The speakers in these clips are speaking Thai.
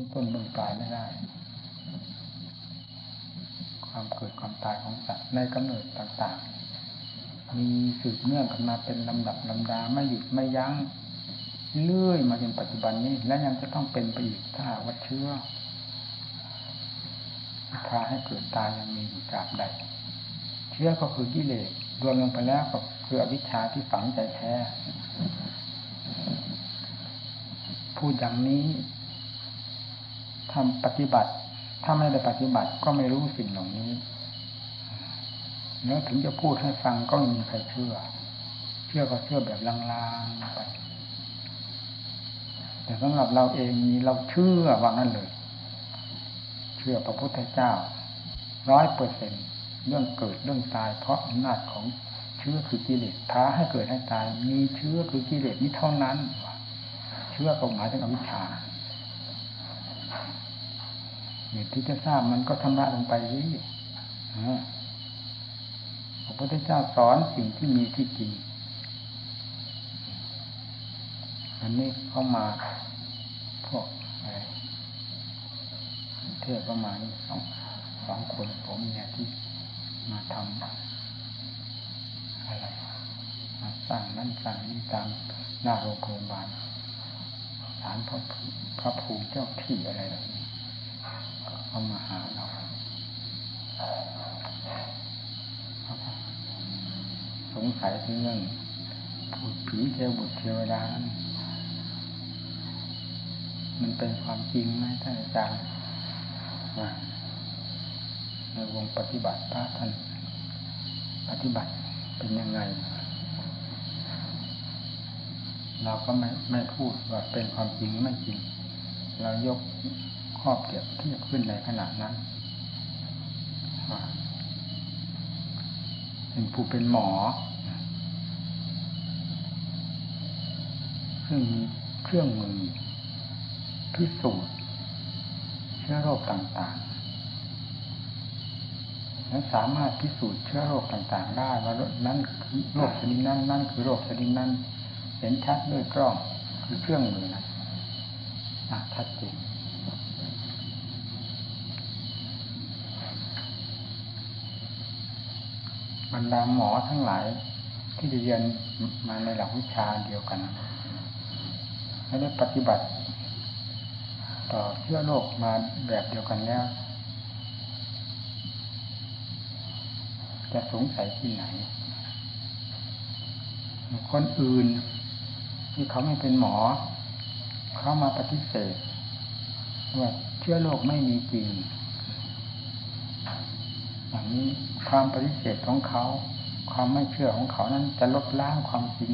ต้นต้นเบื้องปลายไม่ได้ ความเกิดความตายของสัตว์ในกำเนิดต่างๆ มีสืบเนื่องกันมาเป็นลำดับลำดาไม่หยุดไม่ยั้งเลื่อยมาจนปัจจุบันนี้ และยังจะต้องเป็นไปอีกถ้าวัดเชื้อพาให้เกิดตายยังมีอยู่ตราบใด เชื้อก็คือกิเลสรวมลงไปแล้วก็คืออวิชชาที่ฝังใจแท้พูดอย่างนี้ ทำปฏิบัติ ถ้าไม่ได้ปฏิบัติก็ไม่รู้สิ่งเหล่านี้แล้วถึงจะพูดให้ฟังก็ไม่มีใครเชื่อ เชื่อก็เชื่อแบบลางๆไป แต่สำหรับเราเองนี้เราเชื่อว่างั้นเลย เชื่อพระพุทธเจ้าร้อยเปอร์เซ็นเรื่องเกิดเรื่องตาย เพราะอำนาจของเชื้อคือกิเลสท้าให้เกิดให้ตาย มีเชื้อคือกิเลสนี้เท่านั้น เชื้อก็หมายถึงอวิชชา เหตุที่จะทราบมันก็ทำละลงไปนี่พระพุทธเจ้าสอนสิ่งที่มีที่จริง อันนี้เข้ามาพวกเทศประมาณสองสองคนผมเนี่ยที่มาทำอะไรมาสร้างนั่นสร้างนี่ตามหน้าโรงพยาบาลฐานพระพระภูมิเจ้าที่อะไรแบบนี้ เขามาหาเราสงสัยถึงเรื่องพูดผีเทวบุตรเทวดานมันเป็นความจริงไหมท่านอาจารย์ในวงปฏิบัติพระท่านปฏิบัติเป็นยังไง เราก็ไม่ไม่พูดว่าเป็นความจริงไม่จริง เรายก ข้อเปรียบเทียบขึ้นในขณะนั้นเป็นผู้เป็นหมอ ซึ่งมีเครื่องมือพิสูจน์เชื้อโรคต่างๆ และสามารถพิสูจน์เชื้อโรคต่างๆ ได้ว่านั้นคือโรคชนิดนั้น นั่นคือโรคชนิดนั้น เห็นชัดด้วยกล้องคือเครื่องมือนั้นชัดเจน บรรดาหมอทั้งหลาย ที่เรียนมาในหลักวิชาเดียวกันและได้ปฏิบัติ ต่อเชื้อโรคมาแบบเดียวกันแล้วจะสงสัยที่ไหน คนอื่นที่เขาไม่เป็นหมอ เขามาปฏิเสธว่าเชื้อโรคไม่มีจริง อย่างนี้ความปฏิเสธของเขา ความไม่เชื่อของเขานั้น จะลบล้างความจริง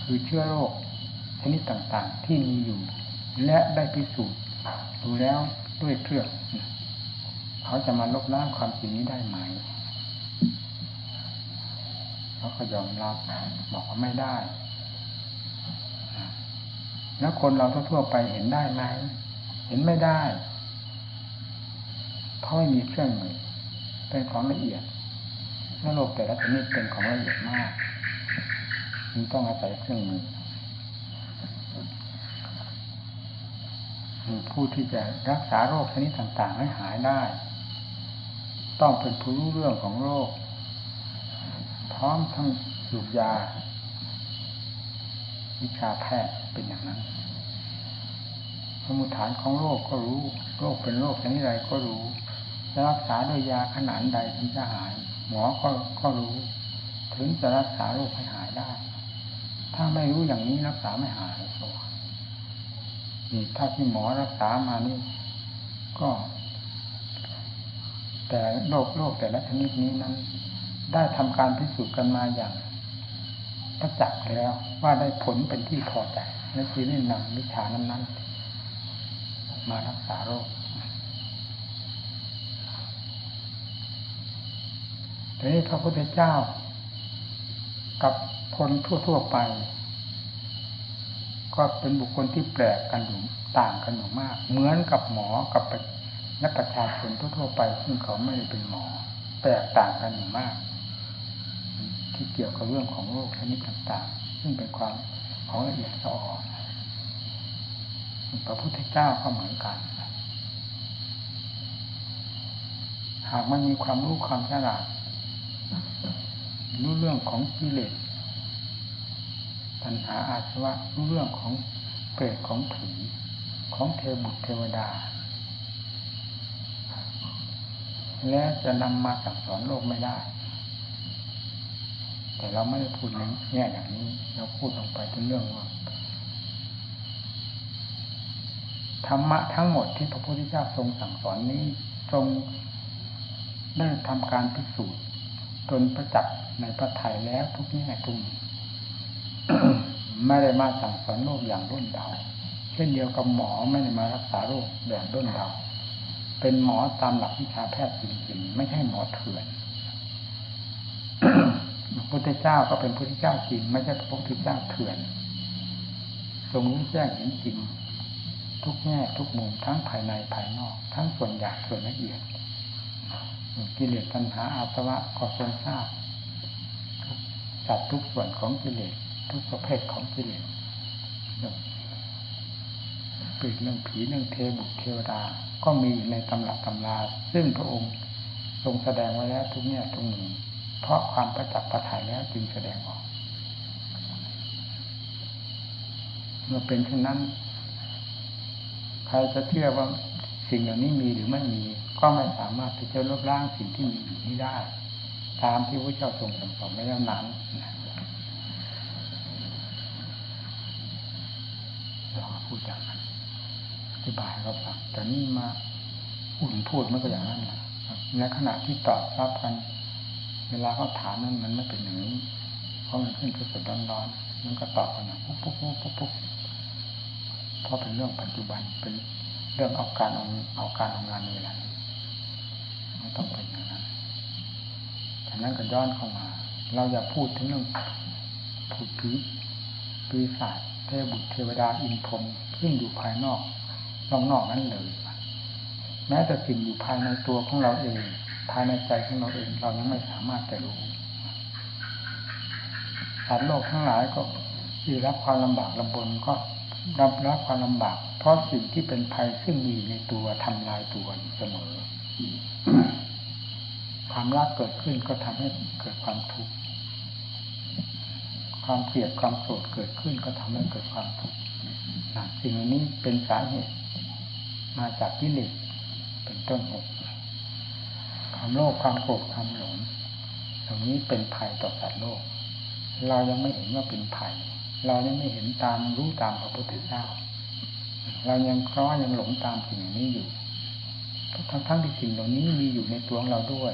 คือเชื้อโรคชนิดต่างๆ ที่มีอยู่ และได้พิสูจน์ดูแล้วด้วยเครื่องเขาจะมาลบล้างความจริงนี้ได้ไหมเขาก็ยอมรับบอกว่าไม่ได้ แล้วคนเราทั่วไปเห็นได้ไหมเห็นไม่ได้เพราะไม่มีเครื่องมือ เป็นของละเอียดโลกแต่ละชนิดเป็นของละเอียดมากจึงต้องอาศัยเครื่องมือผู้ที่จะรักษาโรคชนิดต่างๆให้หายได้ ต้องเป็นผู้รู้เรื่องของโรค พร้อมทั้งสูบยา วิชาแพทย์เป็นอย่างนั้นสมุฐานของโรคก็รู้ โรคเป็นโรคชนิดไรก็รู้ จะรักษาด้วยยาขนาดใดถึงจะหาย หมอก็ก็รู้ ถึงจะรักษาโรคให้หายได้ ถ้าไม่รู้อย่างนี้รักษาไม่หายตัวนี่ถ้าที่หมอรักษามานี่ก็ แต่โรคโรคแต่ละชนิดนี้นั้น ได้ทำการพิสูจน์กันมาอย่างประจักษ์แล้วว่าได้ผลเป็นที่พอใจและชีวิตนำวิชานั้นๆมารักษาโรค ทีนี้พระพุทธเจ้า กับคนทั่ว ๆไป ก็เป็นบุคคลที่แปลกกันอยู่ต่างกันอยู่มาก เหมือนกับหมอกับนักประชาชนทั่วๆไปซึ่งเขาไม่ได้เป็นหมอ แตกต่างกันอยู่มาก ที่เกี่ยวกับเรื่องของโรคชนิดต่างๆ ซึ่งเป็นความของละเอียดละออพระพุทธเจ้าก็เหมือนกัน หากมันมีความรู้ความฉลาด รู้เรื่องของกิเลสปัญหาอาสวะรู้เรื่องของเปรตของผีของเทวบุตรเทวดา และจะนำมาสั่งสอนโลกไม่ได้ แต่เราไม่ได้พูดในแง่อย่างนี้ เราพูดลงไปถึงเรื่องว่าธรรมะทั้งหมดที่พระพุทธเจ้าทรงสั่งสอนนี้ทรงได้ทำการพิสูจน์ จนประจักษ์ในพระไทยแล้วทุกแง่ทุกไม่ได้มาสั่งสอนโลกอย่างรุ่นเดาเช่นเดียวกับหมอไม่ได้มารักษาโรคแบบรุ่นเดาเป็นหมอตามหลักวิชาแพทย์จริงๆ ไม่ใช่หมอเถื่อนพระพุทธเจ้าก็เป็นพระพุทธเจ้าจริง ไม่ใช่พระพุทธเจ้าเถื่อน ทรงรู้แจ้งเห็นจริง ทุกแง่ทุกมุมทั้งภายในภายนอก ทั้งส่วนหยาบส่วนละเอียด กิเลสปัญหาอาสวะก็ทรงทราบจัดทุกส่วนของกิเลสทุกประเภทของกิเลสปิดเรื่องผีเรื่องเทบุตรเทวดา ก็มีในตำรับตำรา ซึ่งพระองค์ทรงแสดงไว้แล้วทุกแง่ยทุกมุมเพราะความประจักษ์ประถ่ายแล้วจึงแสดงออก เมื่อเป็นเช่นนั้น ใครจะเชื่อว่าสิ่งอย่านี้มีหรือไม่มี ก็ไม่สามารถที่จะลบล้างสิ่งที่มีอยู่นี้ได้ ตามที่พระเจ้าทรงสั่งสอนไว้แล้วนั้นเราพูดอย่างนั้นอธิบายเราฟังแต่นี่มาอุ่นพูดมันก็อย่างนั้นนะในขณะที่ตอบรับกัน เวลาเขาถามนั้นมันไม่เป็นอย่างนี้เพราะมันขึ้นสดๆร้อนๆมันก็ตอบกันนะปุ๊บปุ๊บปุ๊บปุ๊บปุ๊บเพราะเป็นเรื่องปัจจุบันเป็นเรื่องเอาการเอาเอาการทำงานนี่แหละ ไม่ต้องเป็นอย่างนั้นฉะนั้นก็ย้อนเข้ามา เราอย่าพูดถึงเรื่องผูดผีปีศาจเทพบุตรเทวดาอินพรมซึ่งอยู่ภายนอกนอกนอกนั้นเลย แม้แต่สิ่งอยู่ภายในตัวของเราเอง ภายในใจของเราเอง เรายังไม่สามารถจะรู้สัตว์โลกทั้งหลายก็ที่รับความลำบากลำบนก็รับรับความลำบาก เพราะสิ่งที่เป็นภัยซึ่งมีในตัวทำลายตัวเสมอ ความรักเกิดขึ้นก็ทำให้เกิดความทุกข์ความเกลียดความโกรธเกิดขึ้นก็ทำให้เกิดความทุกข์สิ่งนี้เป็นสาเหตุ มาจากกิเลสเป็นต้นเหตุความโลภความโกรธความหลงตรงนี้เป็นภัยต่อสัตว์โลก เรายังไม่เห็นว่าเป็นภัย เรายังไม่เห็นตามรู้ตามพระพุทธเจ้า เรายังคล้อยังหลงตามสิ่งนี้อยู่ทั้งทั้งที่สิ่งเหล่านี้มีอยู่ในตัวของเราด้วย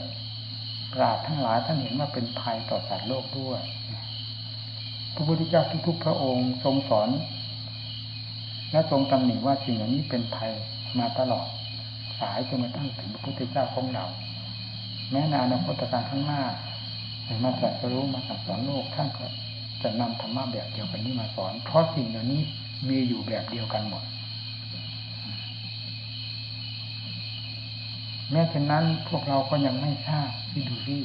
ราดทั้งหลายท่านเห็นว่าเป็นภัยต่อสัตว์โลกด้วยพระพุทธเจ้าทุกๆพระองค์ทรงสอน และทรงตำหนิว่าสิ่งเหล่านี้เป็นภัยมาตลอด สายจนกระทั่งถึงพระพุทธเจ้าของเรา แม้ในอนาคตการข้างหน้ามาตรัสรู้มาสั่งสอนโลกท่านก็จะนำธรรมะแบบเดียวกันนี้มาสอน เพราะสิ่งเหล่านี้มีอยู่แบบเดียวกันหมด แม้เช่นนั้นพวกเราก็ยังไม่ทราบที่ดูที่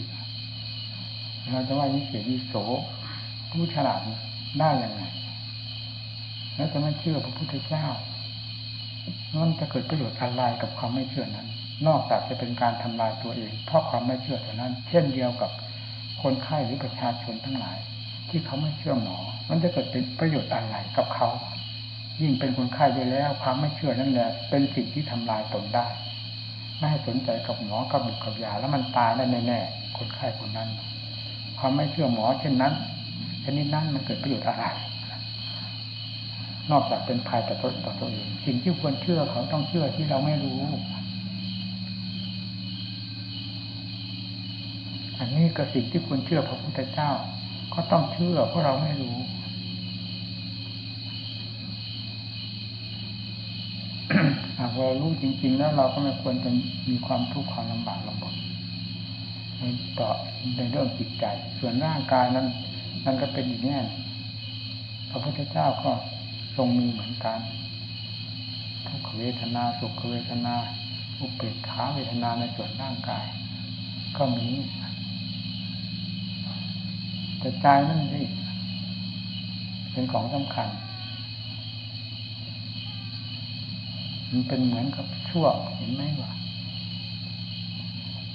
เราจะว่าวิเศษวิโสผู้ฉลาดได้ยังไง แล้วจะไม่เชื่อพระพุทธเจ้ามันจะเกิดประโยชน์อะไรกับความไม่เชื่อนั้น นอกจากจะเป็นการทำลายตัวเอง เพราะความไม่เชื่อเท่านั้น เช่นเดียวกับคนไข้หรือประชาชนทั้งหลาย ที่เขาไม่เชื่อหมอ มันจะเกิดเป็นประโยชน์อะไรกับเขา ยิ่งเป็นคนไข้ไปแล้ว ความไม่เชื่อนั่นแหละ เป็นสิ่งที่ทำลายตนได้ ไม่ให้สนใจกับหมอกับบุกกับยาแล้วมันตายได้แน่ๆคนไข้คนนั้นความไม่เชื่อหมอเช่นนั้นชนิดนั้นมันเกิดประโยชน์อะไรนอกจากเป็นภัยต่อตนต่อตัวเองสิ่งที่ควรเชื่อเขาต้องเชื่อที่เราไม่รู้ อันนี้ก็สิ่งที่ควรเชื่อพระพุทธเจ้า ก็ต้องเชื่อเพราะเราไม่รู้ หากเรารู้จริง ๆ แล้วเราก็ไม่ควรจะมีความทุกข์ความลำบากลำบากในต่อในเรื่องจิตใจ ส่วนร่างกายนั้นมันก็เป็นอีกแง่พระพุทธเจ้าก็ทรงมีเหมือนกันทุกขเวทนาสุขเวทนา อุเบกขาเวทนาในส่วนร่างกาย ก็มีแต่ใจนั่นสิเป็นของสำคัญ มันเป็นเหมือนกับช่วงเห็นไหมว่า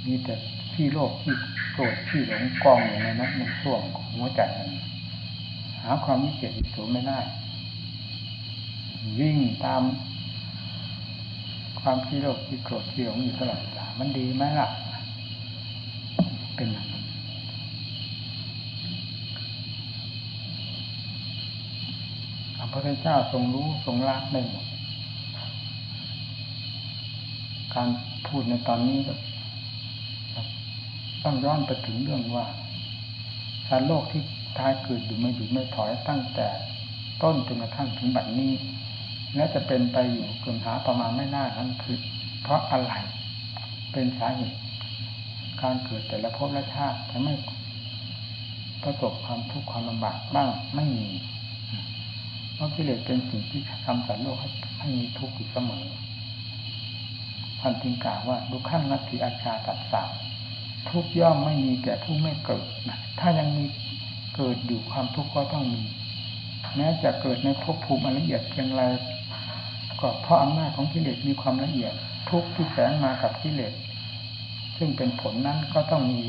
มีแต่ที่โลกที่โกรธที่หลงกองอยู่ในนั้นในช่วงของหัวใจนั้นหาความวิเศษวิโสไม่ได้ วิ่งตาม ความที่โลภที่โกรธที่หลงอยู่ตลอดเวลามันดีไหมล่ะ เป็นอย่างนั้นพระพุทธเจ้าทรงรู้ทรงละได้หมด การพูดในตอนนี้ต้องย้อนไปถึงเรื่องว่าสารโลกที่ท้ายเกิดอยู่ไม่หยุดไม่ถอยตั้งแต่ต้นจนกระทั่งถึงบัดนี้ และจะเป็นไปอยู่จนหาประมาณไม่น่านั้นคือเพราะอะไรเป็นสาเหตุการเกิดแต่ละภพและชาติทำให้ประสบความทุกข์ความลำบากบ้างไม่มีเพราะกิเลสเป็นสิ่งที่ทำสัตว์โลกให้มีทุกข์อยู่เสมอ ท่านจึงกล่าวว่าดูขั้นนัตถิอาชาตัดสาวทุกย่อมไม่มีแก่ผู้ไม่เกิดนะถ้ายังมีเกิดอยู่ความทุกข์ก็ต้องมี แม้จะเกิดในภพภูมิอันละเอียดเพียงไรก็เพราะอำนาจของกิเลสมีความละเอียด ทุกที่แฝงมากับกิเลสซึ่งเป็นผลนั้นก็ต้องมี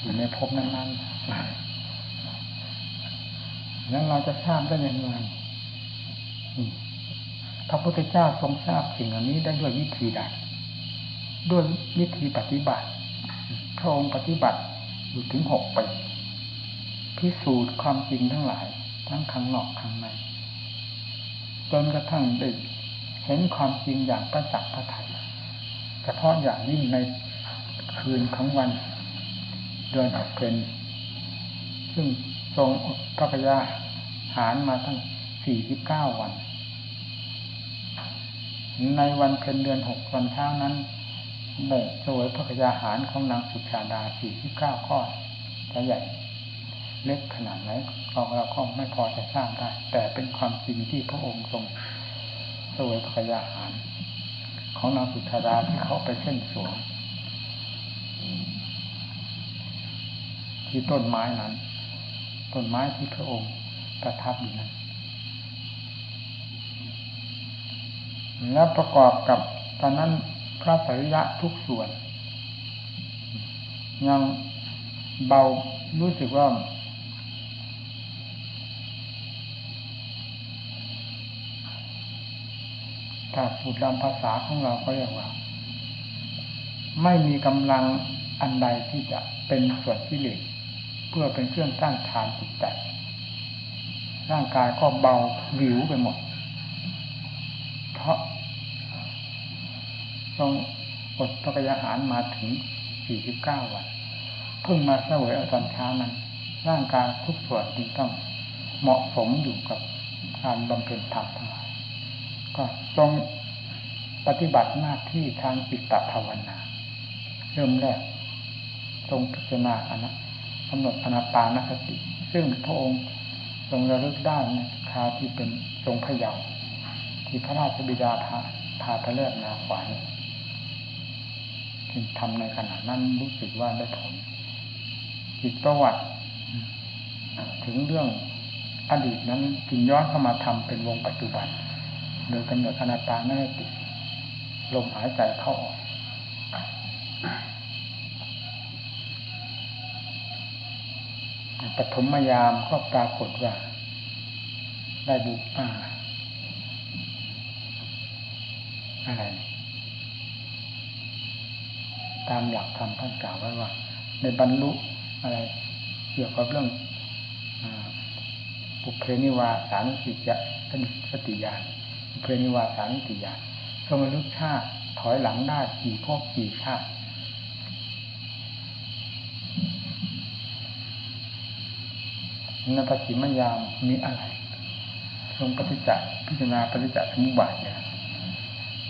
อยู่ในภพนั้นๆแล้วเราจะทราบได้ยังไง พระพุทธเจ้าทรงทราบสิ่งเหล่านี้ได้ด้วยวิธีใดด้วยวิธีปฏิบัติพระองค์ปฏิบัติอยู่ถึงหกปีพิสูจน์ความจริงทั้งหลาย ทั้งข้างนอกข้างในจนกระทั่งได้เห็นความจริงอย่างประจักษ์พระไทยเฉพาะอย่างยิ่งในคืนของวันเดือนออกเป็นซึ่งทรงพระกยาหารมาทั้งสี่สิบเก้าวัน ในวันเพ็ญเดือนหกวันเช้านั้นได้สวยพระกยาหารของนางสุชาดาสี่สิบเก้าข้อจะใหญ่ เล็กขนาดไหนเราเราก็ไม่พอจะทราบได้ แต่เป็นความจริงที่พระองค์ทรงสวยพระกยาหาร ของนางสุชาดาที่เขาไปเส้นสวงที่ต้นไม้นั้น ต้นไม้ที่พระองค์ประทับอยู่นั้น แล้วประกอบกับตอนนั้นพระสริยะทุกส่วน ยังเบารู้สึกว่า ถ้าพูดตามภาษาของเราก็เรียกว่า ไม่มีกำลังอันใดที่จะเป็นส่วนที่เหลือเพื่อเป็นเครื่องต้านทานจิตใจร่างกายก็เบาวิวไปหมด ราะต้องอดพระกยาหารมาถึง49วันเพิ่งมาเสวยเอาตอนเช้านั้น ร่างกายทุกส่วนจึงต้องเหมาะสมอยู่กับการบำเพ็ญธรรมทั้งหลายก็ทรงปฏิบัติหน้าที่ทางจิตภาวนา เริ่มแรกทรงพิจารณาอนะกำหนดอนาปานสติ ซึ่งพระองค์ทรงระลึกได้ในคราวที่เป็นทรงพยาว ที่พระราชบิดาพาพาพระเลิศนาขวานที่ทำในขณะนั้นรู้สึกว่าได้ผลจิตประวัติ ถึงเรื่องอดีตนั้นจึงย้อนเข้ามาทำเป็นวงปัจจุบัน โดยกำหนดอนาปานสติลมหายใจเข้าออกปฐมยามก็ปรากฏว่า ได้ดูอ่า อะไร ตามหลักธรรมท่านกล่าวไว้ว่า ในบรรลุอะไรเกี่ยวกับเรื่องปุเพนิวาสานุสิจะท่านสติญาณปุเพนิวาสานุสิญาณสมรุชาติถอยหลังได้กี่พวกกี่ชาติในปฏิมยามมีอะไรทรงปฏิจจพิจารณาปฏิจจสมุปบาทเนี่ย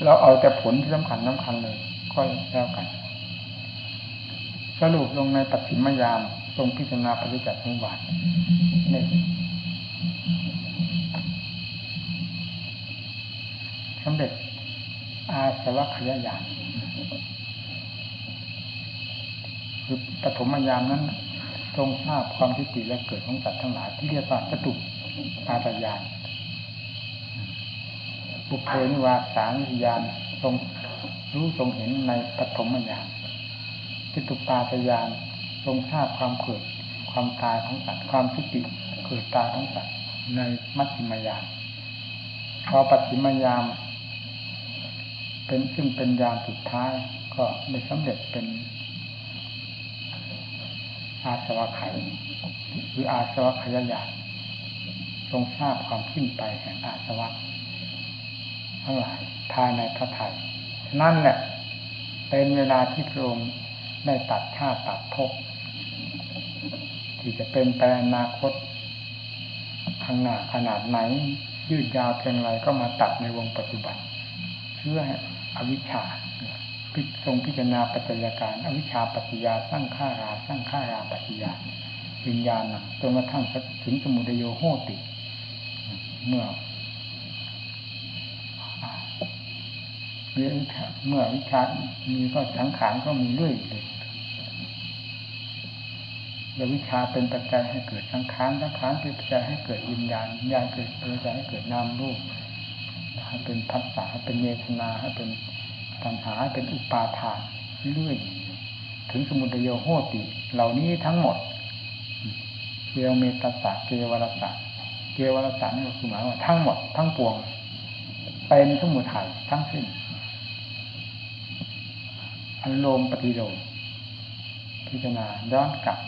เราเอาแต่ผลที่สำคัญสำคัญเลยก็แล้วกัน สรุปลงในปฏิมยามทรงพิจารณาปฏิจจสมุปบาทนี่สำเร็จอาสวัคยายานคือปฐมยามนั้น ทรงทราบความทิฏฐิและเกิดของสัตว์ทั้งหลายที่เรียกว่าจตุอาตยาน บุพเพนิวาสานิยานทรงรู้ทรงเห็นในปฐมญาณจิตุปาตยานทรงทราบความเกิดความตายของสัตว์ความทุติเกิดตายของสัตว์ในมัชฌิมยานพอปัจฉิมยามเป็นซึ่งเป็นยามสุดท้ายก็ได้สำเร็จเป็นอาสวะไขหรืออาสวะขยายาทรงทราบความขึ้นไปแห่งอาสวะ ภายในพระไทยนั่นแหละเป็นเวลาที่พระองค์ได้ตัดชาติตัดภพที่จะเป็นไปอนาคตข้างหน้าขนาดไหน ยืดยาวเพียงไรก็มาตัดในวงปัจจุบันเพื่ออวิชชาพิทรงพิจารณาปัจจัยการ อวิชชาปัจจยาสร้างข้าราสร้างข้าราปัจจยาวิญญาณจนกระทั่งถึงสมุทโยโหติ เมื่อ เมื่อวิชามีก็สังขารก็มีเรื่อยเลยเดี๋ยววิชาเป็นปัจจัยให้เกิดสังขารสังขารเป็นปัจจัยให้เกิดวิญญาณวิญญาณเกิดปัจจัยให้เกิดนามรูปให้เป็นพัฒนาให้เป็นเยตนาให้เป็นปัญหาให้เป็นอุปาทานเรื่อยถึงสมุทัยโหติ เหล่านี้ทั้งหมดเกวเมตตาเกวรสะเกวรสะนี่ก็คือหมายว่าทั้งหมดทั้งปวงเป็นสมุทัยทั้งสิ้น อนโลมปฏิโลมพิจารณาย้อนกลับ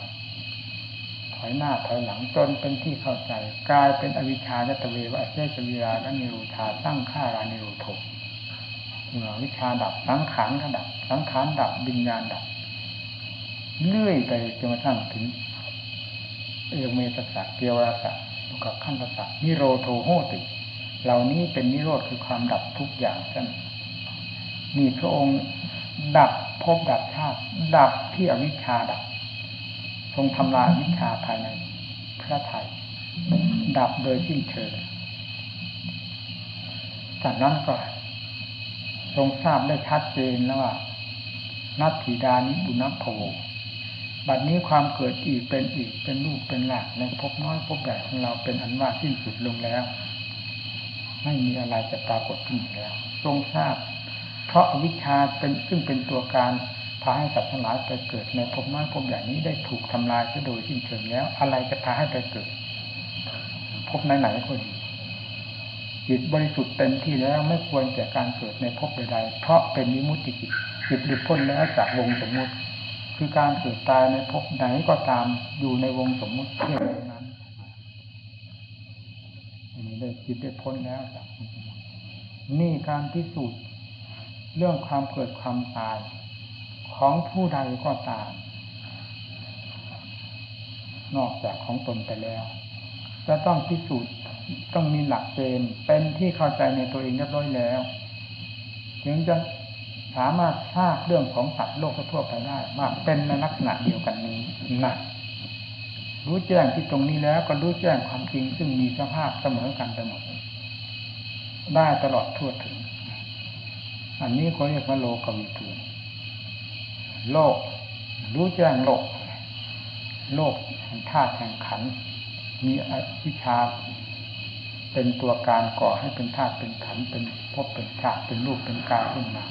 ถอยหน้าถอยหลังจนเป็นที่เข้าใจ กลายเป็นอวิชชาจตเววะเจสวีราและนิรูธาตั้งค่ารานิโรธเมื่อวิชาดับสังขารก็ดับสังขารดับบิญญาณดับเลื่อยไปจนกระทั่งถึงเอเมตสักเกียวราสะกับขั้นภาษานิโรโทโหติ เหล่านี้เป็นนิโรธคือความดับทุกอย่างนั่นมีพระองค์ ดับพบดับชาติ ดับที่อวิชชาดับ ทรงทำลายวิชาภายในพระไทยดับโดยสิ้นเชิงจากนั้นก็ทรงทราบได้ชัดเจนแล้วว่านัตถิดานิบุญโภบัดนี้ความเกิดอีกเป็นอีกเป็นลูกเป็นหลานในพบน้อยพบใหญ่ของเราเป็นอันว่าสิ้นสุดลงแล้ว ไม่มีอะไรจะปรากฏขึ้นแล้ว ทรงทราบ เพราะวิชาเป็นซึ่งเป็นตัวการพาให้สัตว์ทั้งหลายไปเกิด ในภพน้อยภพใหญ่นี้ได้ถูกทำลายไปโดยสิ้นเชิงแล้ว อะไรจะพาให้ไปเกิดภพไหนๆก็ดีจิตบริสุทธิ์เต็มที่แล้วไม่ควรแก่การเกิดในภพใดๆเพราะเป็นมิมุติจิตจิตหลุดพ้นแล้วจากวงสมมุติ คือการเกิดตายในภพไหนก็ตามอยู่ในวงสมมุติเพียงนั้นนี้ได้จิตได้พ้นแล้วจากนี่การพิสูจน์ เรื่องความเกิดความตาย ของผู้ใดก็ตาม นอกจากของตนไปแล้ว จะต้องพิสูจน์ต้องมีหลักเกณฑ์เป็นที่เข้าใจในตัวเองเรียบร้อยแล้ว ถึงจะสามารถทราบเรื่องของสัตว์โลกทั่วไปได้ว่าเป็นในลักษณะเดียวกันนี้นะรู้แจ้งที่ตรงนี้แล้วก็รู้แจ้งความจริงซึ่งมีสภาพเสมอกันไปหมดได้ตลอดทั่วถึง อันนี้เขาเรียกว่าโลกวิทูโลก รู้แจ้งโลก โลกแห่งธาตุแห่งขัน มีวิชา เป็นตัวการก่อให้เป็นธาตุเป็นขันเป็นพบเป็นชาติเป็นรูปเป็นกายขึ้นมา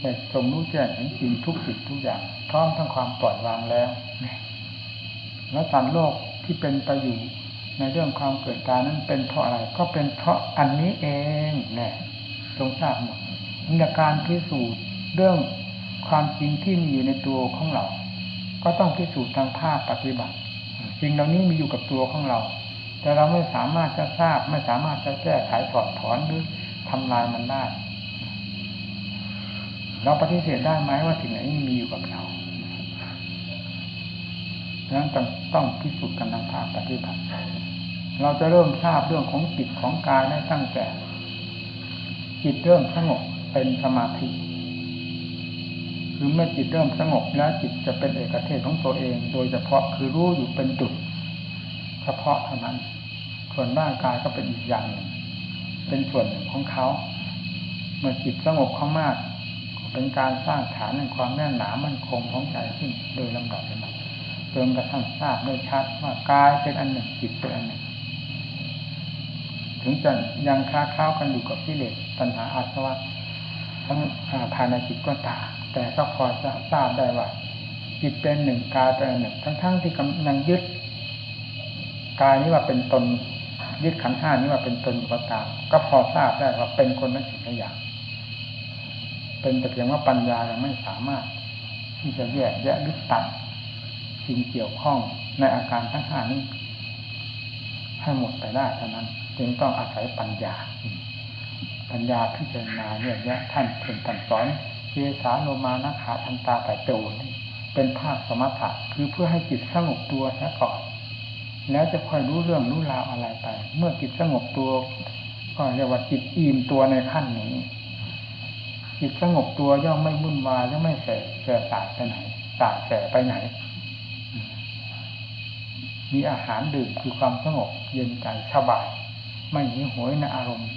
แต่ทรงรู้แจ้งเห็นจริงทุกสิ่งทุกอย่างพร้อมทั้งความปล่อยวางแล้วแล้วสันโลกที่เป็นไปอยู่ในเรื่องความเกิดตายนั้นเป็นเพราะอะไร ก็เป็นเพราะอันนี้เองเนี่ยทรงทราบหมด ในการพิสูจน์เรื่องความจริงที่มีอยู่ในตัวของเรา ก็ต้องพิสูจน์ทางภาคปฏิบัติสิ่งเหล่านี้มีอยู่กับตัวของเรา แต่เราไม่สามารถจะทราบ ไม่สามารถจะแก้ไขถอดถอนหรือทำลายมันได้ เราปฏิเสธได้ไหมว่าสิ่งไหนมีอยู่กับเราดังนั้นต้องต้องพิสูจน์กันทางภาคปฏิบัติ เราจะเริ่มทราบเรื่องของจิตของกายได้ตั้งแต่จิตเริ่มสงบ เป็นสมาธิ คือเมื่อจิตเริ่มสงบแล้วจิตจะเป็นเอกเทศของตัวเอง โดยเฉพาะคือรู้อยู่เป็นจุดเฉพาะเท่านั้น ส่วนร่างกายก็เป็นอีกอย่างหนึ่งเป็นส่วนหนึ่งของเขา เมื่อจิตสงบเข้ามาก เป็นการสร้างฐานในความแน่นหนามั่นคงของใจขึ้นโดยลำดับลำดับจนกระทั่งทราบโดยชัดว่ากายเป็นอันหนึ่งจิตเป็นอันหนึ่ง ถึงจะยังค้าเข้ากันอยู่กับที่เลสตัณหาอาสวะ ทั้งภายในจิตก็ตาแต่ก็พอจะทราบได้ว่าจิตเป็นหนึ่งกายเป็นหนึ่งทั้งๆทที่กำลังยึดกายนี้ว่าเป็นตนยึดขันห้านี้ว่าเป็นตนก็ตามก็พอทราบได้ว่าเป็นคนละสิ่งละอย่างเป็นแต่เพียงว่าปัญญายังไม่สามารถ ที่จะแยกแยะหรือตัดสิ่งเกี่ยวข้องในอาการทั้งห้านี้ให้หมดไปได้เท่านั้นจึงต้องอาศัยปัญญา ปัญญาพิจารณาเนี่ยแยท่านเพิ่นท่านสอนเจสาโลมานะขาทันตาแต่โจเป็นภาคสมถะคือเพื่อให้จิตสงบตัวซะก่อน แล้วจะค่อยรู้เรื่องรู้ราวอะไรไป เมื่อจิตสงบตัวก็เรียกว่าจิตอิ่มตัวในขั้นนี้จิตสงบตัวย่อมไม่วุ่นวายย่อมไม่แสแสสายไปไหนสายแสไปไหน มีอาหารดื่มคือความสงบเย็นใจสบาย ไม่หิวโหยในอารมณ์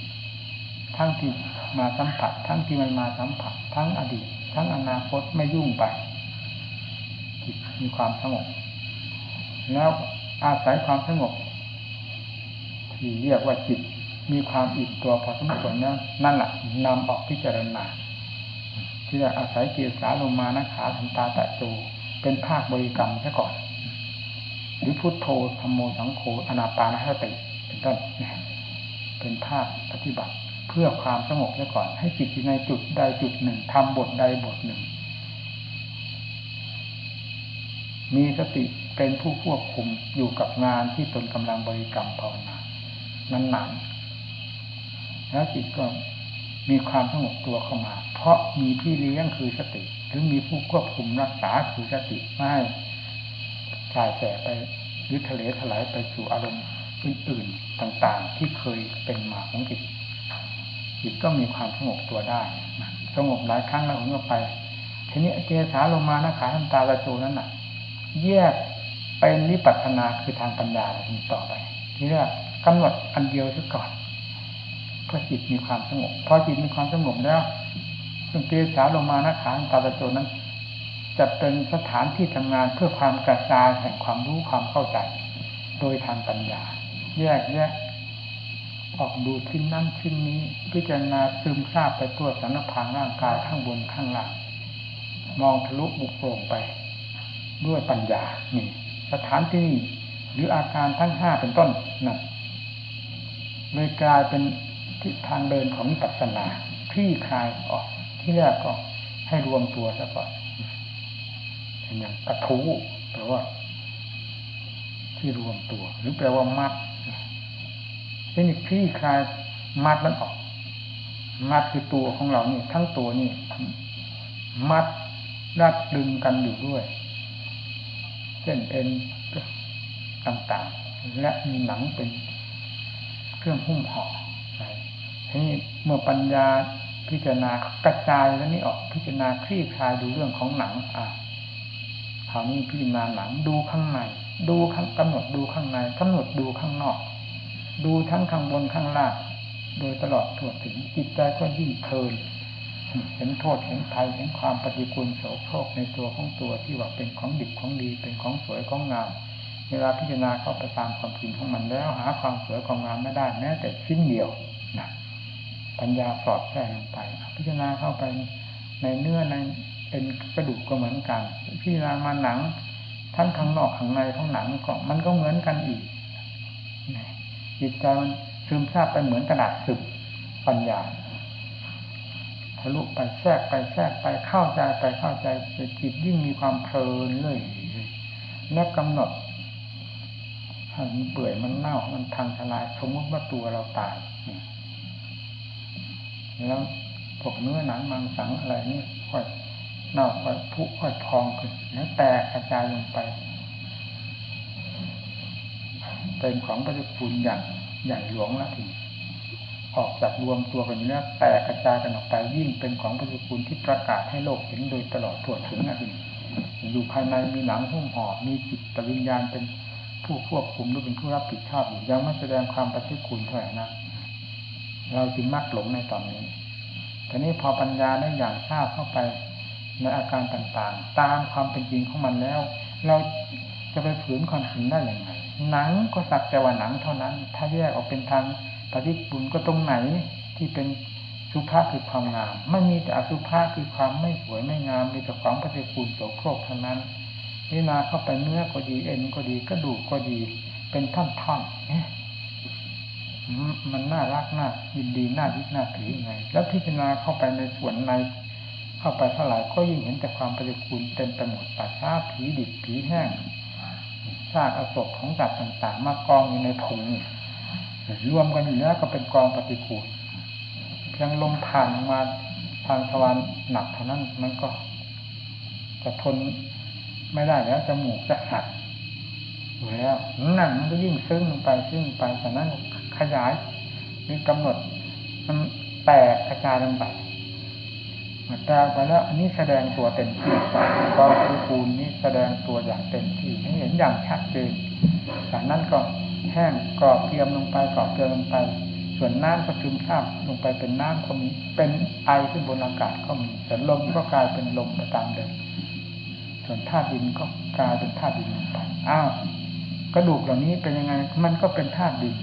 ทั้งที่มาสัมผัส ทั้งที่ไม่มาสัมผัส ทั้งอดีต ทั้งอนาคตไม่ยุ่งไปจิตมีความสงบแล้วอาศัยความสงบที่เรียกว่าจิตมีความอิ่มตัวพอสมควรนะนั่นแหละนำออกพิจารณาที่จะอาศัยเกียรสาลงมานะขาทันตาตะโจเป็นภาคบริกรรมซะก่อน หรือพุทโธธรรมโมสังโฆอนาปานสติเป็นต้นเป็นภาคปฏิบัติ เพื่อความสงบซะก่อน ให้จิตอยู่ในจุดใดจุดหนึ่งทำบทใดบทหนึ่ง มีสติเป็นผู้ควบคุมอยู่กับงานที่ตนกำลังบริกรรมภาวนานั้นหนันแล้วจิตก็มีความสงบตัวเข้ามา เพราะมีพี่เลี้ยงคือสติหรือมีผู้ควบคุมรักษาคือสติไม่ชายแสไปหรือทะเลถลายไปสู่อารมณ์อื่นๆต่างๆ ที่เคยเป็นมาของจิต จิตก็มีความสงบตัวได้สงบหลายครั้งแล้วผมก็ไป ทีนี้เจสาลงมานะขาทันตาละโจนั้นน่ะ แยกเป็นนิปัฒนาคือทางปัญญาต่อไป ที่เรียกกำหนดอันเดียวซะก่อนเพื่อจิตมีความสงบพอจิตมีความสงบแล้วซึ่งเกสาลงมานะขาทันตาตะโจนั้น จะเป็นสถานที่ทำงานเพื่อความกระจายแห่งความรู้ความเข้าใจ โดยทางปัญญา แยกแยะ ออกดูชิ้นนั้นชิ้นนี้ พิจารณาซึมซาบไปตัวสารพางร่างกายข้างบนข้างล่างมองทะลุบุกโปร่งไป ด้วยปัญญานี่สถานที่นี้หรืออาการทั้งห้าเป็นต้นนั่นเลยกลายเป็นทิศทางเดินของปัสนาคลี่คลายออกที่แรกก็ให้รวมตัวซะก่อนเป็นอย่างกระทู้แปลว่า ที่รวมตัว หรือแปลว่ามัด นี่คลี่คลายมัดนั้นออก มัดคือตัวของเรานี่ทั้งตัวนี่มัดรัดดึงกันอยู่ด้วยเส้นเอ็นต่างๆ และมีหนังเป็นเครื่องหุ้มห่อทีนี้เมื่อปัญญาพิจารณากระจายแล้วนี่ออกพิจารณาคลี่คลายดูเรื่องของหนังอะคราวนี้พิจารณาหนังดูข้างใน ดูข้างกำหนดดูข้างในกำหนดดูข้างนอก ดูทั้งข้างบนข้างล่างโดยตลอดทั่วถึงจิตใจก็ยิ่งเพลินเห็นโทษเห็นภัยเห็นความปฏิกูลโสโครกในตัวของตัวที่ว่าเป็นของดิบของดีเป็นของสวยของงามเวลาพิจารณาเข้าไปตามความจริงของมันแล้วหาความสวยความงามไม่ได้แม้แต่ชิ้นเดียวนะปัญญาสอดแทรกลงไป พิจารณาเข้าไปในเนื้อในเป็นกระดูกก็เหมือนกัน พิจารณามาหนังทั้งข้างนอกข้างในของหนังก็มันก็เหมือนกันอีก จิตใจมันซึมซาบไปเหมือนกระดาษสึกปัญญาทะลุไปแทรกไปแทรกไปเข้าใจไปเข้าใจจิตยิ่งมีความเพลินเลยและกำหนดมันเปื่อยมันเน่ามันทางทลายสมมติว่าตัวเราตายแล้วพวกเนื้อหนังมังสังอะไรนี่ค่อยเน่าค่อยผุค่อยพองขึ้นแล้วแตกกระจายลงไป เป็นของปฏิปูลอย่างใหญ่หลวงแล้วทีออกจากรวมตัวกันนี้วแตกกระจายกันออกไปยิ่งเป็นของปฏิกูลที่ประกาศให้โลกเห็นโดยตลอดทั่วถึงนะทีอยู่ภายในมีหนังหุ้มห่อมีจิตวิญญาณเป็นผู้ควบคุมหรือเป็นผู้รับผิดชอบอยู่ยังไม่แสดงความปฏิกูลเท่าไหร่นะเราจึงมักหลงในตอนนี้แต่นี้พอปัญญาได้อย่างทราบเข้าไปในอาการต่างๆ ตามความเป็นจริงของมันแล้ว เราจะไปฝืนความจริงได้อย่างไร หนังก็สักแต่ว่าหนังเท่านั้น ถ้าแยกออกเป็นทางปฏิบุญก็ตรงไหนที่เป็นสุภาพคือความงาม ไม่มีแต่อสุภาพคือความไม่สวยไม่งาม มีแต่ความปฏิกูลโสโครกเท่านั้นพิจารณาเข้าไปเนื้อก็ดีเอ็นก็ดีกระดูกก็ดี เป็นท่อนๆเนี่ยมันน่ารักน่ายินดีน่ายึดน่าถือยังไง แล้วพิจารณาเข้าไปในส่วนใน เข้าไปเท่าไหร่ก็ยิ่งเห็นแต่ความปฏิกูลเต็มไปหมดป่าช้าผีดิบผีแห้ง ซากอศพของสัตว์ต่างๆ มากองอยู่ในผงรวมกันอยู่แล้วก็เป็นกองปฏิกูลเพียงลมผ่านมาทางสวรรค์หนักเท่านั้นมันก็จะทนไม่ได้แล้วจมูกจะหัดอยู่แล้วนั่นมันก็ยิ่งซึ้งไปซึ้งไปจากนั้นขยายมีกำหนดมันแตกกระจายลงไป มันแตกไปแล้วอันนี้แสดงตัวเต็มที่กองปฏิกูลนี้แสดงตัวอย่างเต็มที่ให้เห็นอย่างชัดเจนจากนั้นก็แห้งกรอบเทียมลงไปกรอบเทียมลงไป ส่วนน้ำก็ซึมซาบลงไปเป็นน้ำก็มีเป็นไอขึ้นบนอากาศก็มีแต่ลมก็กลายเป็นลมไปตามเดิมส่วนธาตุดินก็กลายเป็นธาตุดินลงไปอ้าวกระดูกเหล่านี้เป็นยังไงมันก็เป็นธาตุดิน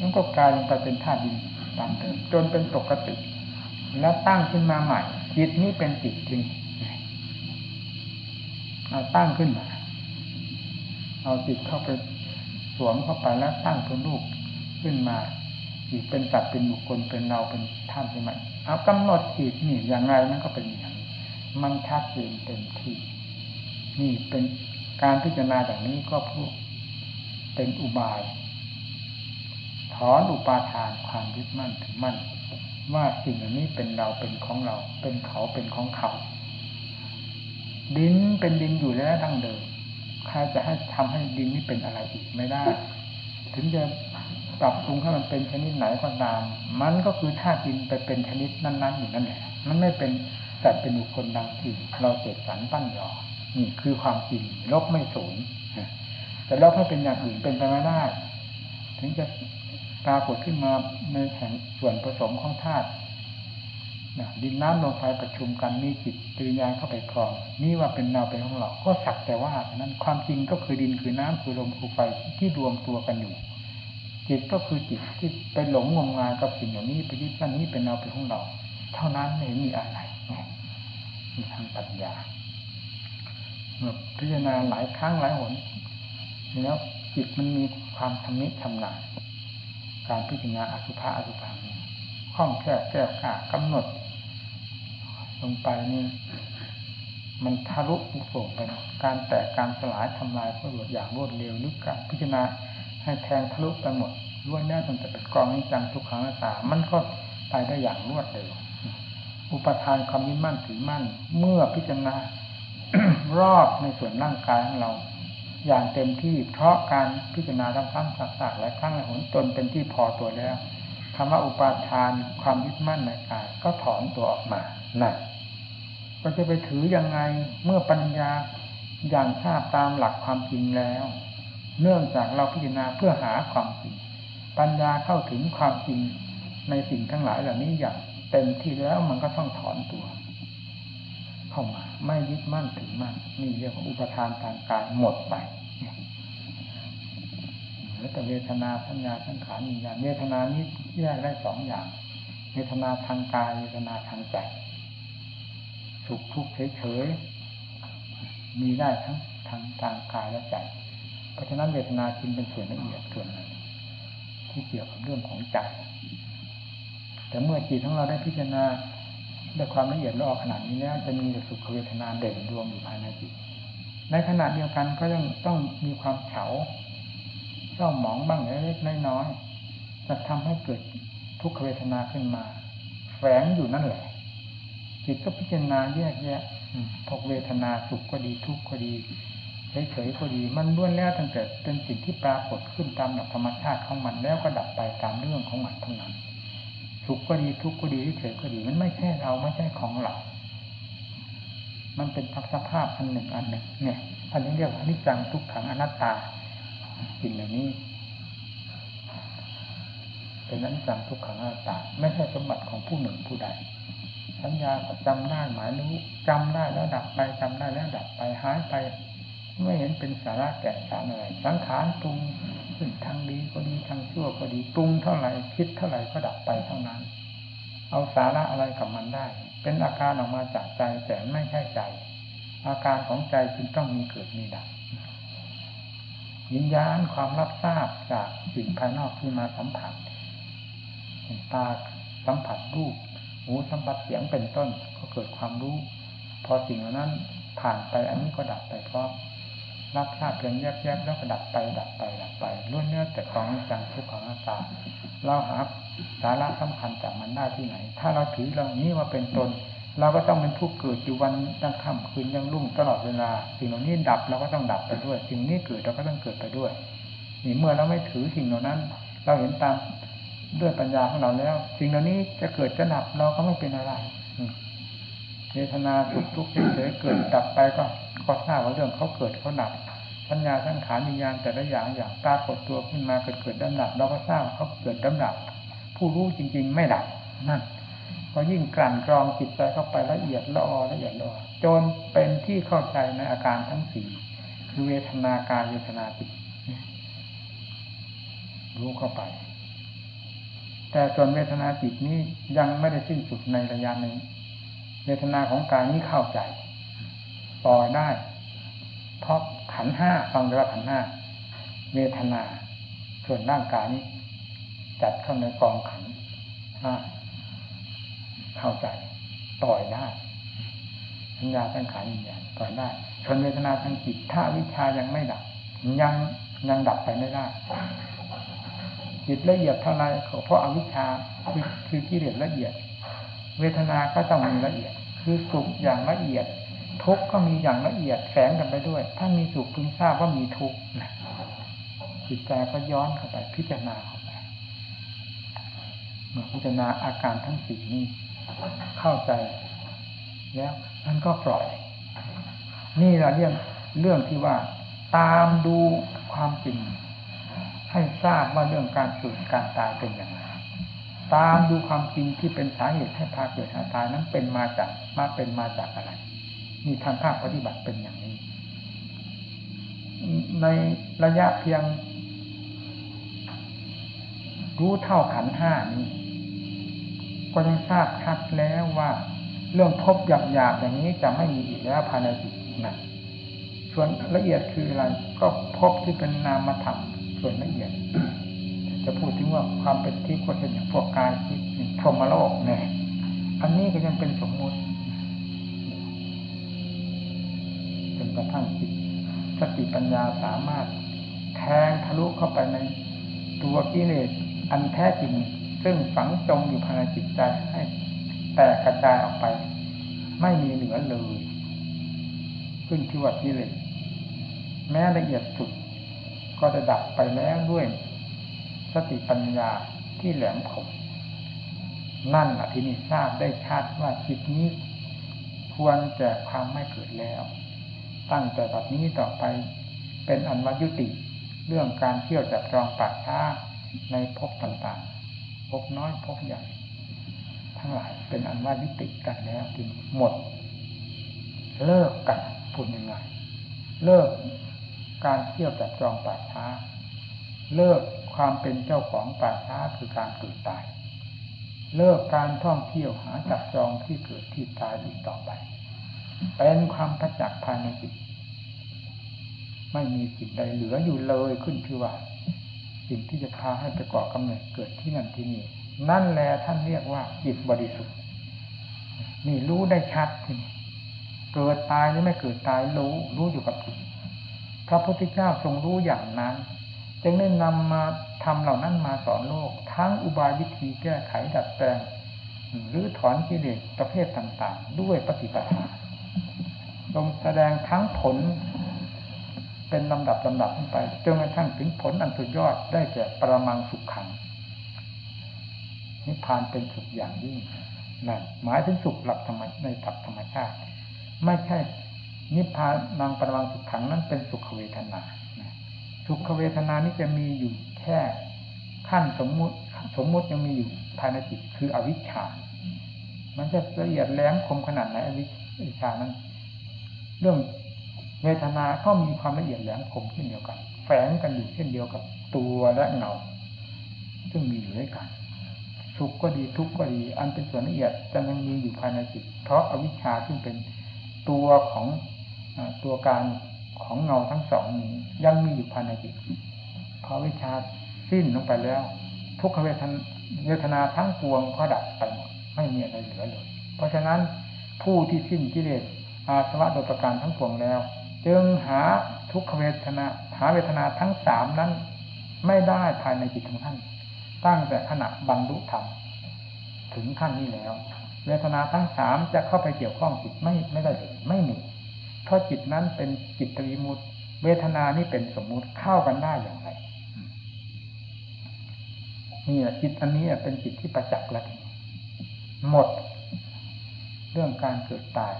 มันก็กลายลงไปเป็นธาตุดินตามเดิมจนเป็นปกติ แล้วตั้งขึ้นมาใหม่ จิตนี้เป็นจิตจริงเอาตั้งขึ้นมา เอาจิตเข้าไปสวมเข้าไปแล้วตั้งตัวลูกขึ้นมา อีกเป็นสัตว์เป็นบุคคลเป็นเราเป็นท่านใช่ไหมเอากำหนดจิตนี่อย่างไรนั่นก็เป็นอย่างมันชัดเจนเต็มที่ นี่เป็นการพิจารณาอย่างนี้ก็พูดเป็นอุบาย ถอนอุปาทานความยึดมั่นถือมั่น ว่าสิ่งเหล่านี้เป็นเราเป็นของเรา เป็นเขาเป็นของเขา ดินเป็นดินอยู่แล้วดั้งเดิมใครจะให้ทำให้ดินนี้เป็นอะไรอีกไม่ได้ ถึงจะปรับปรุงให้มันเป็นชนิดไหนก็ตาม มันก็คือธาตุดินไปเป็นชนิดนั้น ๆ อยู่นั่นแหละ มันไม่เป็นแต่เป็นบุคคลดังที่เราเสกสรรปั้นหยอนี่คือความจริงลบไม่สูญแต่ลบให้เป็นอย่างอื่นเป็นไปไม่ได้ ถึงจะ ปรากฏขึ้นมาในแห่งส่วนผสมของธาตุดินน้ำลมไฟประชุมกันมีจิตตืญาเข้าไปครองนี่ว่าเป็นเราเป็นของเราก็สักแต่ว่านั้นความจริงก็คือดินคือน้ำคือลมคือไฟที่รวมตัวกันอยู่ จิตก็คือจิตที่ไปหลงงมงายกับสิ่งอย่างนี้ไปยึดว่านี้เป็นเราเป็นของเรา เท่านั้นไม่มีอะไรมีทางปัญญาเมื่อพิจารณาหลายครั้งหลายหนแล้วจิตมันมีความทำนิชำนาญ การพิจารณาอสุภะอสุภังคล่องแคล่วแก้วกล้ากำหนด ลงไปนี่มันทะลุอุโสงไปการแตกการสลายทำลายก็รวดอย่างรวดเร็วหรือการพิจารณาให้แทงทะลุไปหมดล้วนแน่ตั้งแต่เป็นกองนิจังทุกขังตามันก็ไปได้อย่างรวดเร็ว อุปทานความยึดมั่นถือมั่น เมื่อพิจารณารอบในส่วนร่างกายของเรา อย่างเต็มที่ เพราะการพิจารณาทั้งครั้งสักๆหลายครั้งหลายหนจนเป็นที่พอตัวแล้วคำว่าอุปาทานความยึดมั่นในกายก็ถอนตัวออกมานั่นก็จะไปถือยังไงเมื่อปัญญาอย่างทราบตามหลักความจริงแล้ว เนื่องจากเราพิจารณาเพื่อหาความจริง ปัญญาเข้าถึงความจริงในสิ่งทั้งหลายเหล่านี้อย่างเต็มที่แล้วมันก็ต้องถอนตัว เข้ามา ไม่ยึดมั่นถือมั่นนี่เรียกว่าอุปทานทางกายหมดไปแล้วแต่เวทนาสัญญาสังขารวิญญาณเวทนานี้แยกได้สองอย่าง เวทนาทางกายเวทนาทางใจสุขทุกข์เฉยๆมีได้ทั้งทางทางกายและใจ เพราะฉะนั้นเวทนาจึงเป็นส่วนละเอียดส่วนหนึ่งที่เกี่ยวกับเรื่องของใจแต่เมื่อจิตของเราได้พิจารณา ด้วยความละเอียดละออขนาดนี้แล้วจะมีสุขเวทนาเด่นรวมอยู่ภายในจิตในขณะเดียวกันก็ยังต้องมีความเฉาเศร้าหมองบ้างเล็กน้อยจะทำให้เกิดทุกขเวทนาขึ้นมา แฝงอยู่นั่นแหละจิตก็พิจารณาแยกแยะพกเวทนาสุขก็ดีทุกข์ก็ดีเฉยๆก็ดีมันล้วนแล้วตั้งแต่เป็นสิ่งที่ปรากฏขึ้นตามหลักธรรมชาติของมันแล้วก็ดับไปตามเรื่องของมันเทั้งนั้น สุขก็ดีทุกข์ก็ดีเฉยก็ดีมันไม่ใช่เราไม่ใช่ของเรา มันเป็นสภาพอันหนึ่งอันหนึ่งเนี่ยอันนี้เรียกว่านิจังทุกขังอนัตตาสิ่งเหล่านี้เป็นอนิจจังทุกขังอนัตตาไม่ใช่สมบัติของผู้หนึ่งผู้ใด สัญญาจำได้หมายรู้จำได้แล้วดับไปจำได้แล้วดับไปหายไป ไม่เห็นเป็นสาระแก่สารอะไรสังขารปรุง ขึ้นทางดีก็ดีทางชั่วก็ดีปรุงเท่าไหร่คิดเท่าไหร่ก็ดับไปเท่านั้น เอาสาระอะไรกับมันได้ เป็นอาการออกมาจากใจแต่ไม่ใช่ใจ อาการของใจจึงต้องมีเกิดมีดับยินญาณความรับทราบจากสิ่งภายนอกที่มาสัมผัสตาสัมผัสรูปหูสัมผัสเสียงเป็นต้นก็เกิดความรู้ พอสิ่งเหล่านั้นผ่านไปอันนี้ก็ดับไปเพราะ รับทราบเพียงแยบๆแล้วก็ดับไปดับไปดับไปล้วนเนื้อแต่ของจังทุกของหน้าตาเราหาสาระสำคัญจากมันได้ที่ไหน ถ้าเราถือเรานี้ว่าเป็นตน เราก็ต้องเป็นผู้เกิดอยู่วันตั้งค่ำคืนยังรุ่งตลอดเวลา สิ่งเหล่านี้ดับเราก็ต้องดับไปด้วย สิ่งนี้เกิดเราก็ต้องเกิดไปด้วยนี่เมื่อเราไม่ถือสิ่งเหล่านั้น เราเห็นตามด้วยปัญญาของเราแล้ว สิ่งเหล่านี้จะเกิดจะดับเราก็ไม่เป็นอะไรเวทนาสุขทุกข์เฉยๆเกิดดับไปก็ ก็ทราบว่าเรื่องเขาเกิดเขาดับปัญญาสังขารวิญญาณแต่ละอย่างอย่างปรากฏตัวขึ้นมาเกิดเกิดดับดับเราก็ทราบเขาเกิดดับดับผู้รู้จริง ๆ ไม่ดับนั่นก็ยิ่งกลั่นกรองจิตใจเข้าไปละเอียดละออละเอียดละออจนเป็นที่เข้าใจในอาการทั้งสี่คือเวทนาการเวทนาจิตรู้เข้าไป แต่ส่วนเวทนาจิตนี้ยังไม่ได้สิ้นสุดในระยะนี้ เวทนาของกายนี้เข้าใจ ปล่อยได้ เพราะขันห้าฟังได้ว่าขันห้าเวทนา ส่วนร่างกายนี้ จัดเข้าในกองขันห้าเข้าใจต่อยได้สัญญาสังขารวิญญาณต่อยได้ส่วนเวทนาทางจิตถ้าวิชายังไม่ดับ ยังยังดับไปไม่ได้จิตละเอียดเท่าไรเพราะอาวิชชาคือคือกิเลสละเอียด เวทนาก็ต้องมีละเอียด คือสุขอย่างละเอียด ทุกข์ก็มีอย่างละเอียดแฝงกันไปด้วย ถ้ามีสุขพึงทราบว่ามีทุกข์นะจิตใจก็ย้อนเข้าไปพิจารณาเข้าไปเมื่อพิจารณาอาการทั้งสี่นี้เข้าใจ แล้วมันก็ปล่อย นี่เราเรื่องเรื่องที่ว่า ตามดูความจริง ให้ทราบว่าเรื่องการเกิดการตายเป็นอย่างไรตามดูความจริงที่เป็นสาเหตุให้พาเกิดพาตายนั้นเป็นมาจากมาเป็นมาจากอะไร มีทางภาคปฏิบัติเป็นอย่างนี้ ในระยะเพียง รู้เท่าขันห้านี้ก็ยังทราบชัดแล้วว่าเรื่องพบหยาบหยาบอย่างนี้จะไม่มีอีกแล้วภายในจิตนะส่วนละเอียดคืออะไร ก็พบที่เป็นนามธรรมส่วนละเอียด จะพูดถึงว่าความเป็นทิพย์ก็เช่นอย่างพวกกายทิพย์พรหมโลกเนี่ยอันนี้ก็ยังเป็นสมมุติ สติปัญญาสามารถแทงทะลุเข้าไปในตัวกิเลสอันแท้จริง ซึ่งฝังจมอยู่ภายในจิตใจให้แตกกระจายออกไป ไม่มีเหลือเลยขึ้นที่อว่ากิเลสแม้ละเอียดสุดก็จะดับไปแล้วด้วย สติปัญญาที่แหลมคมนั่นแหละที่นี่ทราบได้ชัดว่าจิตนี้ควรจะความไม่เกิดแล้ว ตั้งแต่แบบนี้ต่อไป เป็นอันวัยุติเรื่องการเที่ยวจับจองปากช้าในภพต่างๆภพน้อยภพใหญ่ทั้งหลายเป็นอันว่ายุติกันแล้วจึงหมด เลิกกันพูดยังไงเลิกการเที่ยวจับจองป่าช้า เลิกความเป็นเจ้าของป่าช้าคือการเกิดตาย เลิกการท่องเที่ยวหาจับจองที่เกิดที่ตายอีกต่อไป เป็นความประจักษ์ภายในจิต ไม่มีจิตใดเหลืออยู่เลยขึ้นคือว่า สิ่งที่จะพาให้ไปก่อกำเนิดเกิดที่นั่นที่นี่ นั่นแหละท่านเรียกว่าจิตบริสุทธิ์ นี่รู้ได้ชัดทีนี้เกิดตายหรือไม่เกิดตายรู้รู้อยู่กับจิตพระพุทธเจ้าทรงรู้อย่างนั้น จึงได้นำมาทำเหล่านั้นมาสอนโลก ทั้งอุบายวิธีแก้ไขดัดแปลง หรือถอนกิเลสประเภทต่าง ๆ ด้วยปฏิปทา ทรงแสดงทั้งผล เป็นลำดับลำดับขึ้นไปจนกระทั่งถึงผลอันสุดยอดได้แก่ประมังสุขขังนิพพานเป็นสุขอย่างยิ่งนั่นหมายถึงสุขหลักธรรมในตับธรรมชาติ ไม่ใช่นิพพานนางประมังสุขขังนั้นเป็นสุขเวทนาสุขเวทนานี้จะมีอยู่แค่ขั้นสมมุติสมมุติยังมีอยู่ภายในจิตคืออวิชชา มันจะละเอียดแหลมคมขนาดไหนอวิช ชานั้น เรื่องเวทนาก็มีความละเอียดแหลมคมเช่นเดียวกัน แฝงกันอยู่เช่นเดียวกับตัวและเงาซึ่งมีอยู่ด้วยกันสุขก็ดีทุกข์ก็ดี อันเป็นส่วนละเอียดจะยังมีอยู่ภายในจิต เพราะอวิชชาซึ่งเป็นตัวของตัวการของเงาทั้งสองนี้ยังมีอยู่ภายในจิตพอวิชาสิ้นลงไปแล้ว ทุกขเวทนาเวทนาทั้งปวงก็ดับไปหมดไม่มีอะไรเหลือเลย เพราะฉะนั้น ผู้ที่สิ้นกิเลสอาสวะโดยประการทั้งปวงแล้ว จึงหาทุกขเวทนา หาเวทนาทั้งสามนั้น ไม่ได้ภายในจิตของท่าน ตั้งแต่ขณะบรรลุธรรมถึงขั้นนี้แล้ว เวทนาทั้งสามจะเข้าไปเกี่ยวข้องจิตไม่ไม่ได้เลยไม่มีเพราะจิตนั้นเป็นจิตวิมุตเวทนานี่เป็นสมมุติเข้ากันได้อย่างไรนี่จิตอันนี้เป็นจิตที่ประจักษ์แล้วหมด เรื่องการเกิดตาย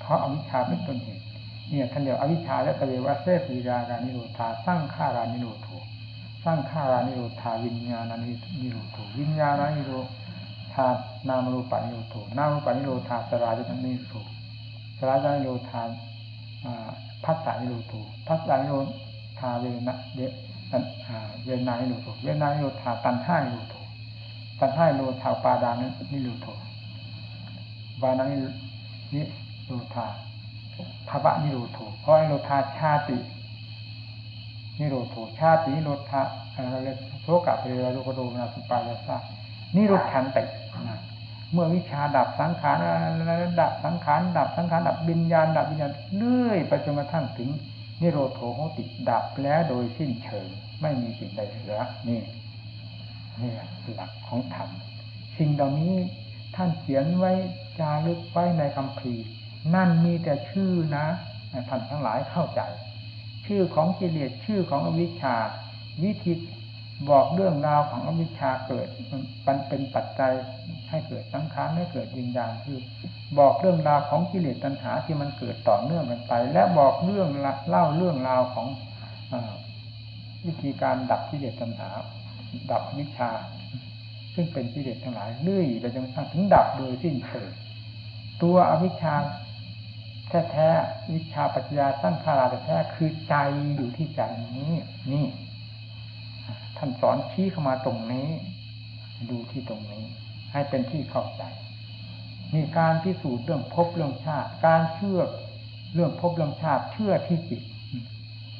เพราะอาวิชชาเป็นต้นเหตุเนี่ยท่านเดียวอวิชชายะเตววะ อะเสสะวิราคะนิโรธาสังขาระนิโรโธ สังขาระนิโรธาวิญญาณะนิโรโธ วิญญาณะนิโรธานามะรูปะนิโรโธ นามะรูปะนิโรธาสะฬายะตะนะนิโรโธ สะฬายะตะนะนิโรธา ผัสสะนิโรโธ ผัสสะนิโรธาเวทะนานิโรโธ เวทะนานิโรธาตัณหานิโรโธ ตัณหานิโรธา อุปาทานะนิโรโธ อุปาทานะนิโรธาภะวะนิโรโธ ภะวะนิโรธาชาติ นิโรโธชาตินิโรธา ชะรามะระณัง โสกะปะริเทวะทุกขะโทมะนัสสุปายาสานิรุชฌันติเมื่ออวิชชาดับสังขารดับสังขารดับสังขารดับวิญญาณดับวิญญาณเรื่อยไปจนกระทั่งถึง นิโรธโหติดดับแล้วโดยสิ้นเชิงไม่มีสิ่งใดเหลือนี่นี่หลักของธรรมสิ่งเหล่านี้ ท่านเขียนไว้จารึกไว้ในคำพีนั่นมีแต่ชื่อนะท่านทั้งหลายเข้าใจ ชื่อของกิเลสชื่อของอวิชชา วิธีบอกเรื่องราวของอวิชชาเกิดมันเป็นปัจจัยให้เกิดสังขารให้เกิดวิญญาณคือ บอกเรื่องราวของกิเลสตัณหาที่มันเกิดต่อเนื่องกันไป และบอกเรื่องเล่าเรื่องราวของอวิธีการดับกิเลสตัณหา ดับวิชา ซึ่งเป็นกิเลสทั้งหลายเรื่อยไปจนกระทั่งถึงดับโดยสิ้นเชิงตัวอวิชชาแท้ๆวิชาปัจจยาสร้างคาราแท้คือใจอยู่ที่ใจนี้นี่ ท่านสอนชี้เข้ามาตรงนี้ ดูที่ตรงนี้ ให้เป็นที่เข้าใจ มีการพิสูจน์เรื่องพบเรื่องชาติ การเชื่อเรื่องพบเรื่องชาติเชื่อที่จิต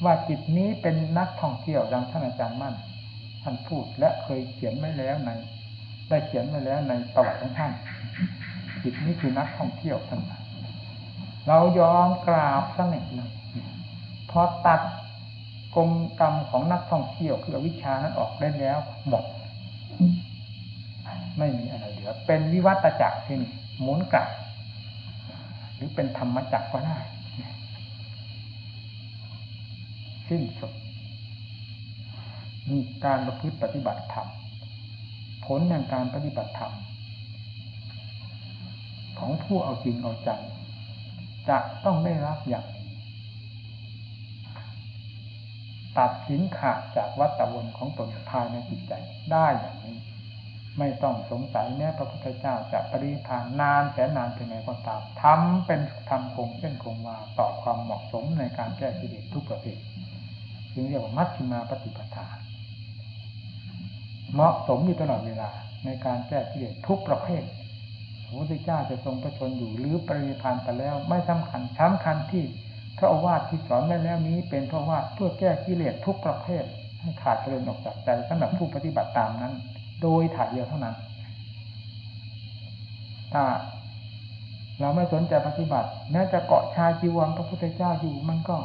ว่าจิตนี้เป็นนักท่องเที่ยวดังท่านอาจารย์มั่น ท่านพูดและเคยเขียนไว้แล้วใน ได้เขียนไว้แล้วในประวัติของท่านจิตนี้คือนักท่องเที่ยวท่านเรายอมกราบสนิทเลยพอตัดกงกรรมของนักท่องเที่ยวคือวิชานั้นออกได้แล้วหมดไม่มีอะไรเหลือ เป็นวิวัตจักรที่นี่หมุนกลับ หรือเป็นธรรมจักรก็ได้ สิ้นสุดมีการประพฤติปฏิบัติธรรม ผลแห่งการปฏิบัติธรรม ของผู้เอาจริงเอาจังจะต้องได้รับอย่างตัดสินขาดจากวัฏวนของตนภายในจิตใจได้อย่างนี้ ไม่ต้องสงสัยแม้พระพุทธเจ้าจะปริพานนานแสนนานเพียงไรก็ตามทำเป็นทำคงเส้นคงวาต่อความเหมาะสมในการแก้กิเลสทุกประเภทจึงเรียกว่ามัชฌิมาปฏิปทา เหมาะสมอยู่ตลอดเวลา ในการแก้กิเลสทุกประเภทพระพุทธเจ้าจะทรงประชนอยู่หรือปริพันธ์ไปแล้ว ไม่สำคัญสำคัญที่พระอวาทที่สอนไว้แล้วนี้ เป็นพระว่าเพื่อแก้กิเลสทุกประเภท ให้ขาดเกลื่อนออกจากใจสำหรับผู้ปฏิบัติตามนั้น โดยถ่ายเดียวเท่านั้น ถ้าเราไม่สนใจปฏิบัติแม้จะเกาะชาจีวรพระพุทธเจ้าอยู่มันก็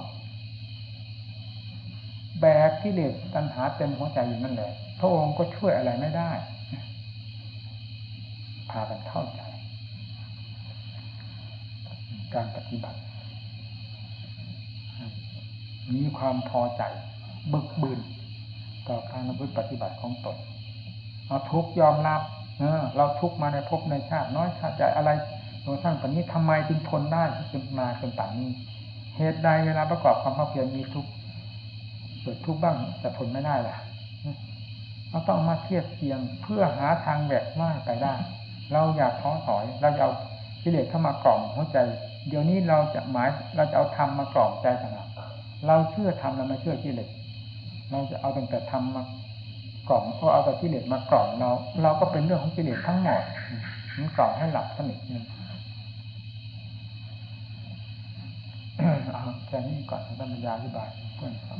แบกกิเลสตัณหาเต็มหัวใจอยู่นั่นแหละพระองค์ก็ช่วยอะไรไม่ได้พากันเข้าใจ การปฏิบัติ มีความพอใจบึกบืนต่อการปฏิบัติของตนเราทุกยอมรับเออเราทุกมาในภพในชาติ น้อยชาติใจอะไรโดยทั้งปัจนี้ทำไมจึงทนได้จนมาจนป่านนี้ เหตุใดเวลาประกอบความภาคเพียรมีทุก เกิดทุกข์บ้าง แต่ทนไม่ได้ล่ะเราต้องมาเทียบเทียงเพื่อหาทางแหวกว่าไปได้ เราอยากท้อถอย เราจะเอากิเลสเข้ามากล่อมหัวใจ เดี๋ยวนี้เราจะหมายเราจะเอาธรรมมากรอบใจขนาเราเชื่อธรรมเราไม่เชื่อกิเลสเราจะเอาตั้งแต่ธรรมมากล่อมเพราะเอาแต่กิเลสมากล่อมเรา เราก็เป็นเรื่องของกิเลสทั้งหมดมันกล่อมให้หลับสนิทนึงค่นี้ก่อนท่านบรรยายอธิบายเพื่อนฟัง